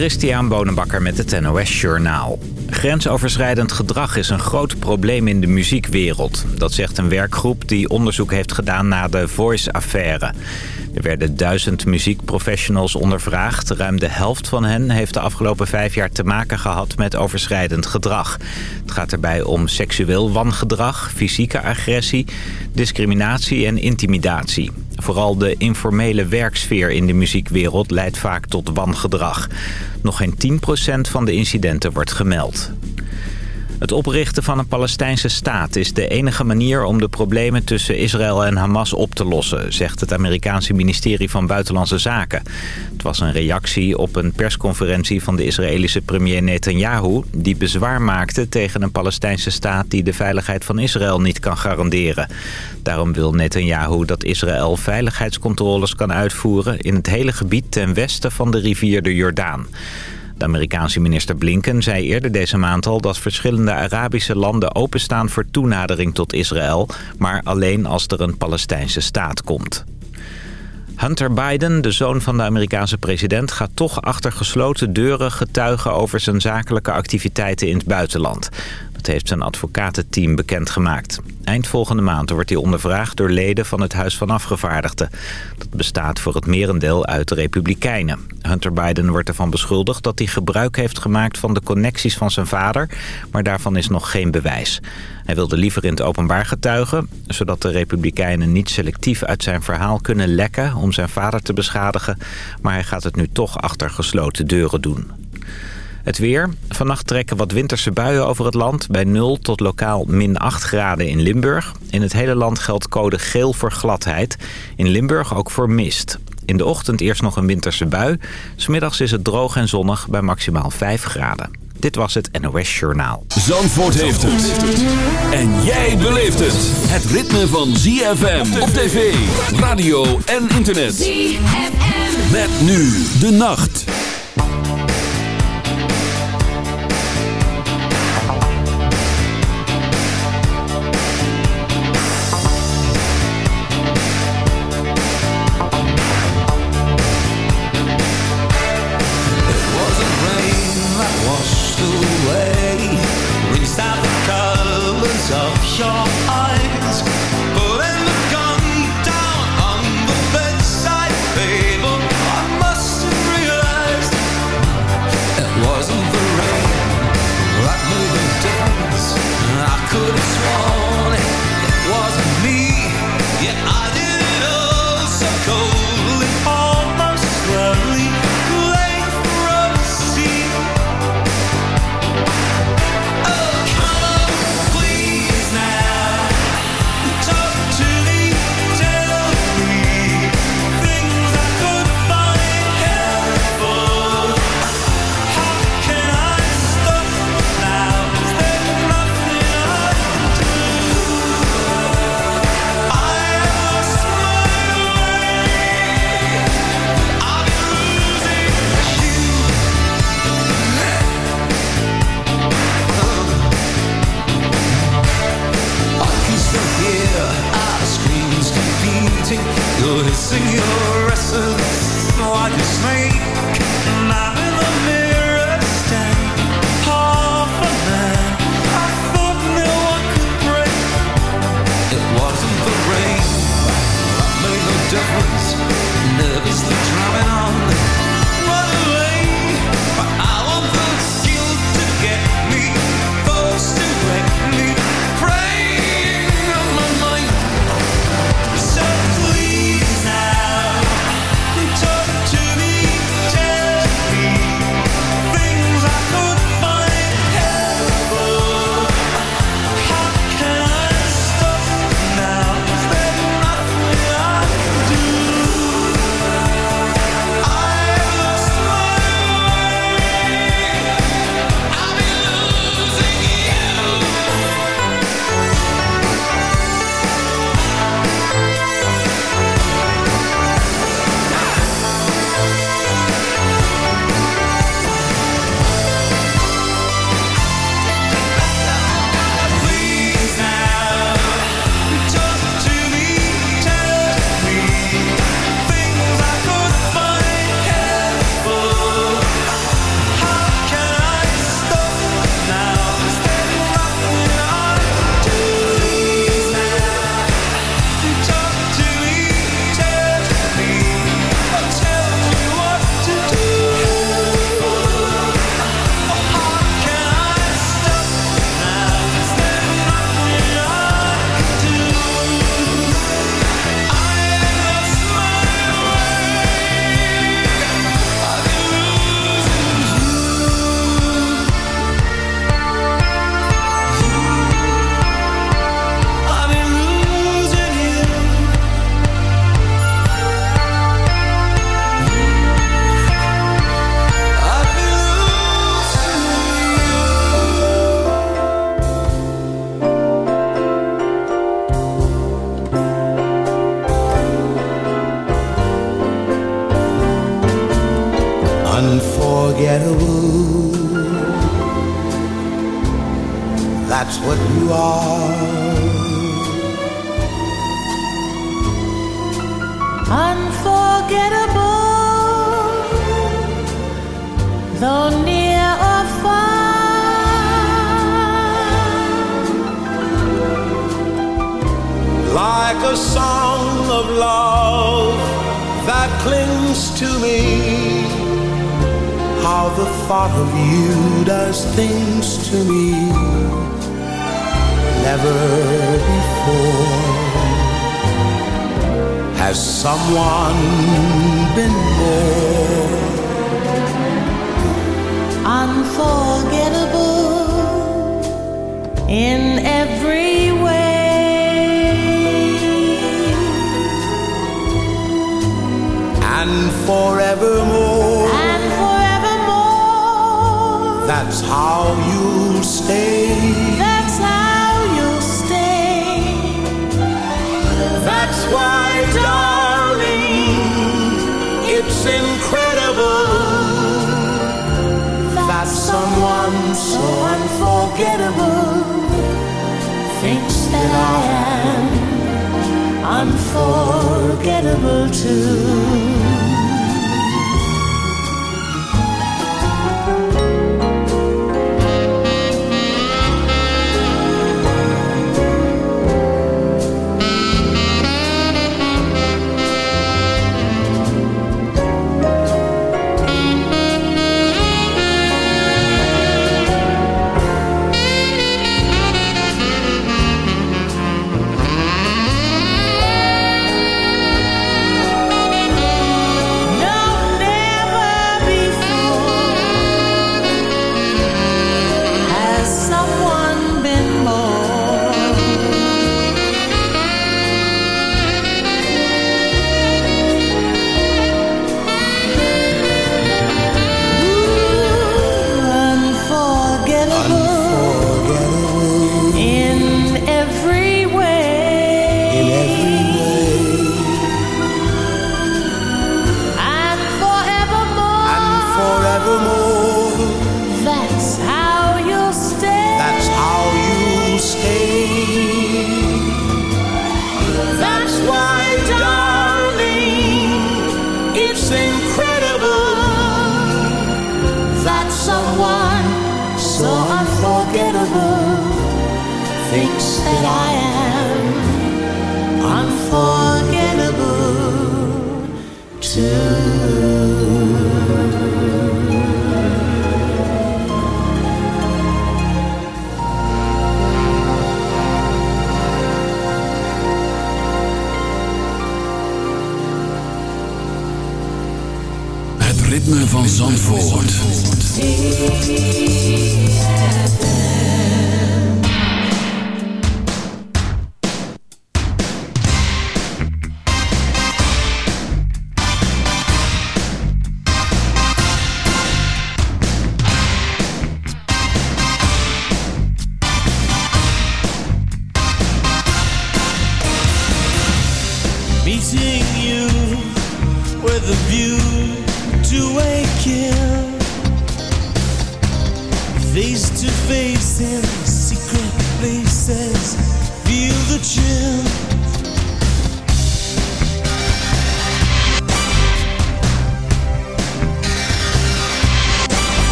Christian Bonenbakker met het NOS Journaal. Grensoverschrijdend gedrag is een groot probleem in de muziekwereld. Dat zegt een werkgroep die onderzoek heeft gedaan naar de Voice-affaire. Er werden duizend muziekprofessionals ondervraagd. Ruim de helft van hen heeft de afgelopen vijf jaar te maken gehad met overschrijdend gedrag. Het gaat erbij om seksueel wangedrag, fysieke agressie, discriminatie en intimidatie. Vooral de informele werksfeer in de muziekwereld leidt vaak tot wangedrag. Nog geen 10% van de incidenten wordt gemeld. Het oprichten van een Palestijnse staat is de enige manier om de problemen tussen Israël en Hamas op te lossen, zegt het Amerikaanse ministerie van Buitenlandse Zaken. Het was een reactie op een persconferentie van de Israëlische premier Netanyahu, die bezwaar maakte tegen een Palestijnse staat die de veiligheid van Israël niet kan garanderen. Daarom wil Netanyahu dat Israël veiligheidscontroles kan uitvoeren in het hele gebied ten westen van de rivier de Jordaan. De Amerikaanse minister Blinken zei eerder deze maand al dat verschillende Arabische landen openstaan voor toenadering tot Israël, maar alleen als er een Palestijnse staat komt. Hunter Biden, de zoon van de Amerikaanse president... gaat toch achter gesloten deuren getuigen over zijn zakelijke activiteiten in het buitenland. Heeft zijn advocatenteam bekendgemaakt. Eind volgende maand wordt hij ondervraagd door leden van het Huis van Afgevaardigden. Dat bestaat voor het merendeel uit de Republikeinen. Hunter Biden wordt ervan beschuldigd dat hij gebruik heeft gemaakt van de connecties van zijn vader... maar daarvan is nog geen bewijs. Hij wilde liever in het openbaar getuigen... zodat de Republikeinen niet selectief uit zijn verhaal kunnen lekken... om zijn vader te beschadigen, maar hij gaat het nu toch achter gesloten deuren doen. Het weer. Vannacht trekken wat winterse buien over het land. Bij 0 tot lokaal min 8 graden in Limburg. In het hele land geldt code geel voor gladheid. In Limburg ook voor mist. In de ochtend eerst nog een winterse bui. Smiddags is het droog en zonnig bij maximaal 5 graden. Dit was het NOS Journaal. Zandvoort heeft het. En jij beleeft het. Het ritme van ZFM op tv, radio en internet. ZFM. Met nu de nacht. shore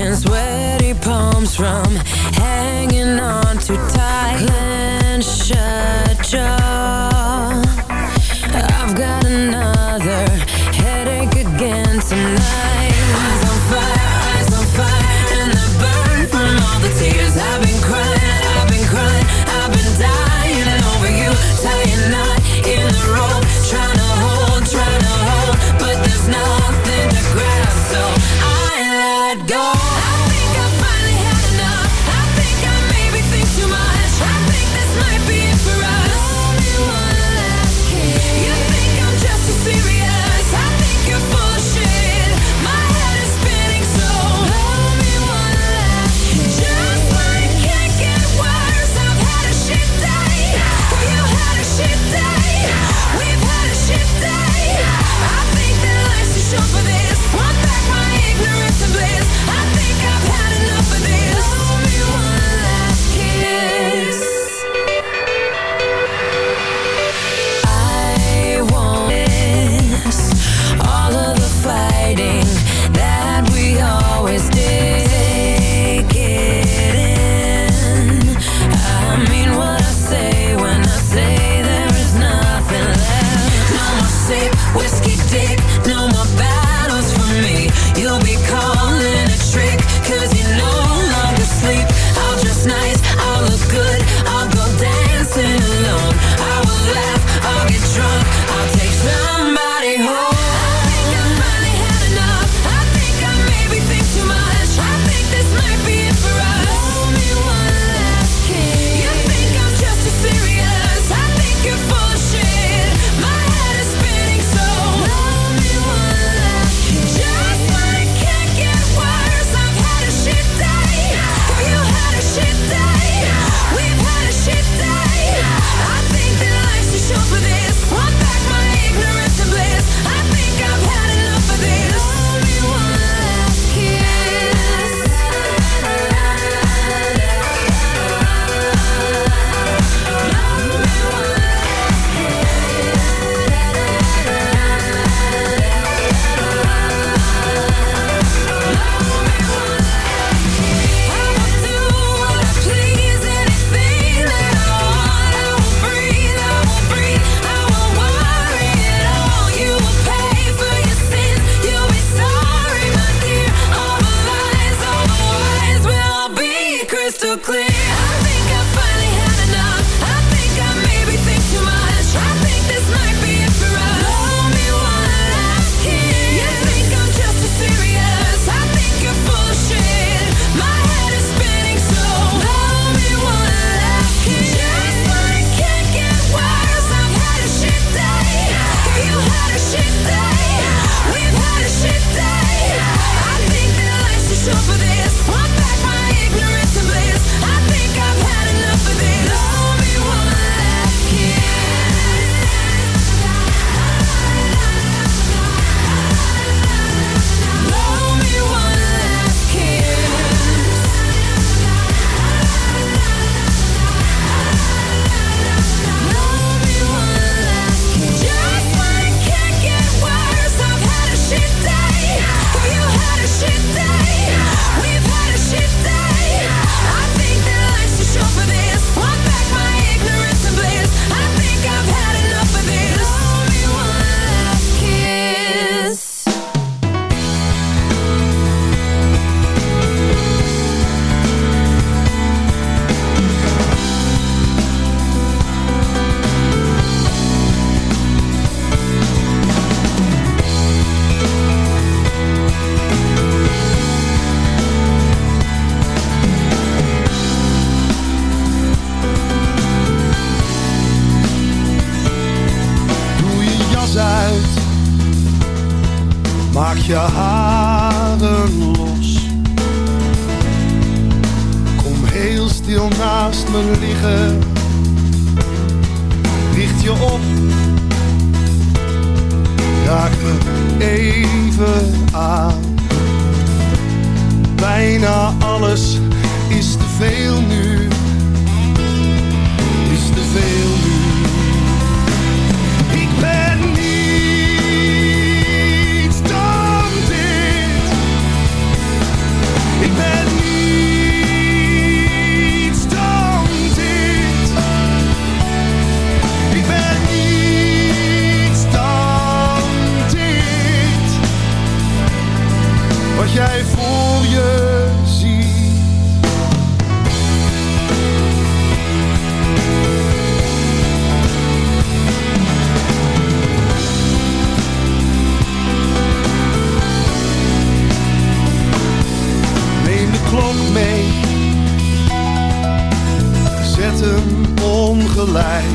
and sweaty palms from hanging on to tight tension.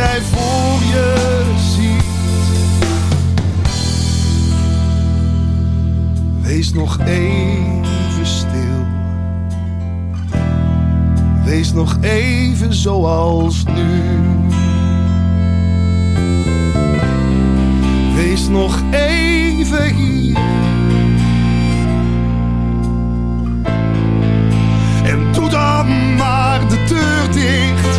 jij voor je ziet. Wees nog even stil. Wees nog even zoals nu. Wees nog even hier. En maar de deur dicht.